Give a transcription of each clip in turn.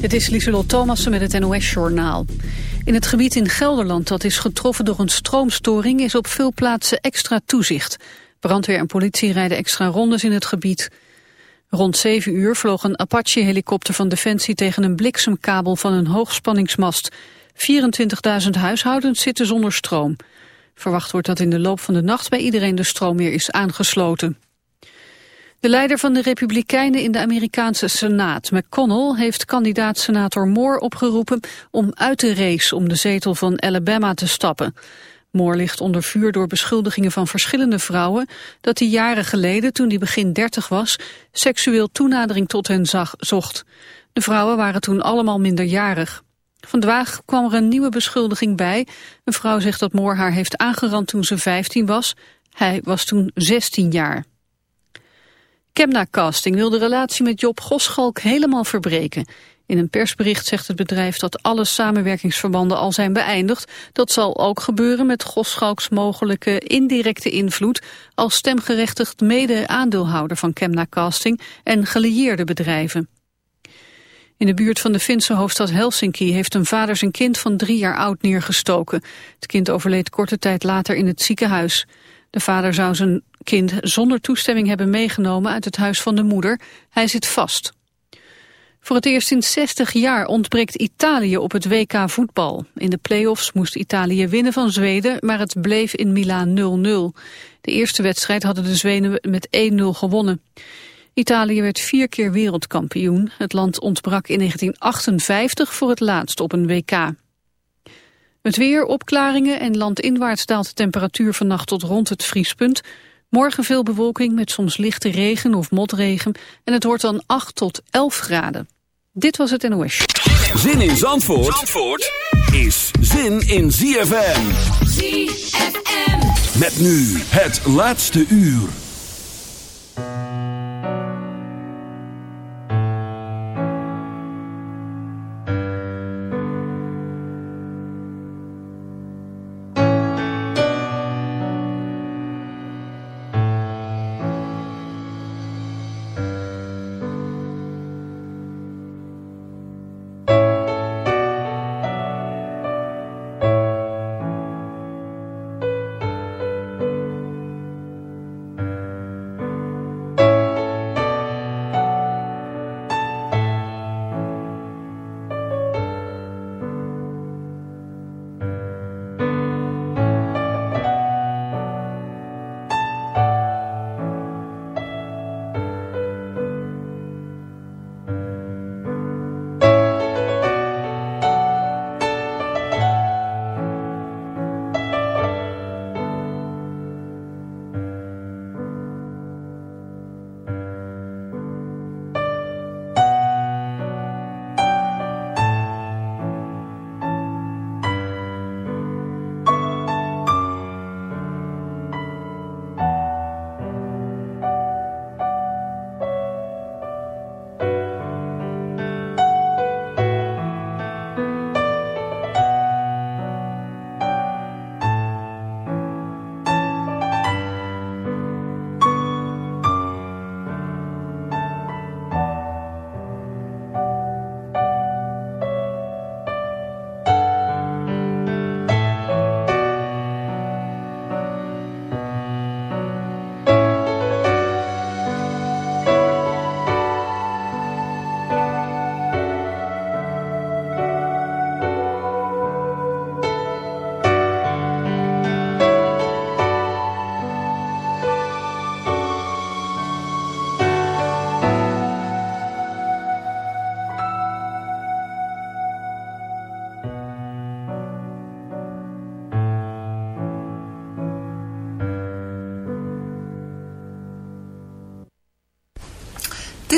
Dit is Lieselot Thomassen met het NOS-journaal. In het gebied in Gelderland dat is getroffen door een stroomstoring... is op veel plaatsen extra toezicht. Brandweer en politie rijden extra rondes in het gebied. Rond 7 uur vloog een Apache-helikopter van Defensie... tegen een bliksemkabel van een hoogspanningsmast. 24.000 huishoudens zitten zonder stroom. Verwacht wordt dat in de loop van de nacht bij iedereen de stroom weer is aangesloten. De leider van de Republikeinen in de Amerikaanse Senaat, McConnell, heeft kandidaat-senator Moore opgeroepen om uit de race om de zetel van Alabama te stappen. Moore ligt onder vuur door beschuldigingen van verschillende vrouwen dat hij jaren geleden, toen hij begin 30 was, seksueel toenadering tot hen zag, zocht. De vrouwen waren toen allemaal minderjarig. Vandaag kwam er een nieuwe beschuldiging bij. Een vrouw zegt dat Moore haar heeft aangerand toen ze 15 was. Hij was toen 16 jaar. Kemna Casting wil de relatie met Job Goschalk helemaal verbreken. In een persbericht zegt het bedrijf dat alle samenwerkingsverbanden al zijn beëindigd. Dat zal ook gebeuren met Goschalks mogelijke indirecte invloed... als stemgerechtigd mede-aandeelhouder van Kemna Casting en gelieerde bedrijven. In de buurt van de Finse hoofdstad Helsinki heeft een vader zijn kind van drie jaar oud neergestoken. Het kind overleed korte tijd later in het ziekenhuis. De vader zou zijn kind zonder toestemming hebben meegenomen uit het huis van de moeder. Hij zit vast. Voor het eerst in 60 jaar ontbreekt Italië op het WK voetbal. In de play-offs moest Italië winnen van Zweden, maar het bleef in Milaan 0-0. De eerste wedstrijd hadden de Zweden met 1-0 gewonnen. Italië werd vier keer wereldkampioen. Het land ontbrak in 1958 voor het laatst op een WK. Het weer, opklaringen en landinwaarts daalt de temperatuur vannacht tot rond het vriespunt. Morgen veel bewolking met soms lichte regen of motregen en het wordt dan 8 tot 11 graden. Dit was het NOS. Zin in Zandvoort, Zandvoort is zin in ZFM. ZFM. Met nu het laatste uur.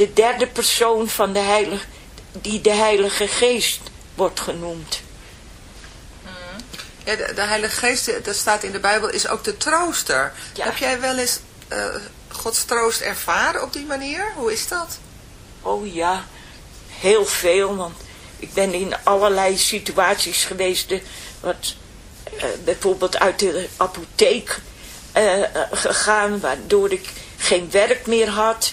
de derde persoon van de heilige, die de heilige geest wordt genoemd. Ja, de, de, heilige geest, dat staat in de Bijbel, is ook de trooster. Heb jij wel eens uh, Gods troost ervaren op die manier? Hoe is dat? Oh ja, heel veel, want ik ben in allerlei situaties geweest, de, wat, uh, bijvoorbeeld uit de apotheek uh, gegaan, waardoor ik geen werk meer had.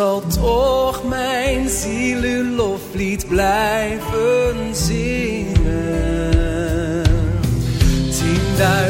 zal toch mijn ziel uw loflied blijven zingen. Tienduizend.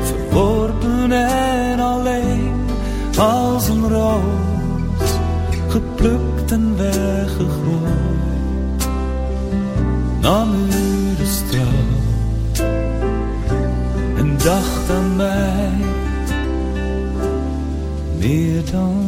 verworpen en alleen als een roos, geplukt en weggegooid. Nam u de straf en dacht aan mij meer dan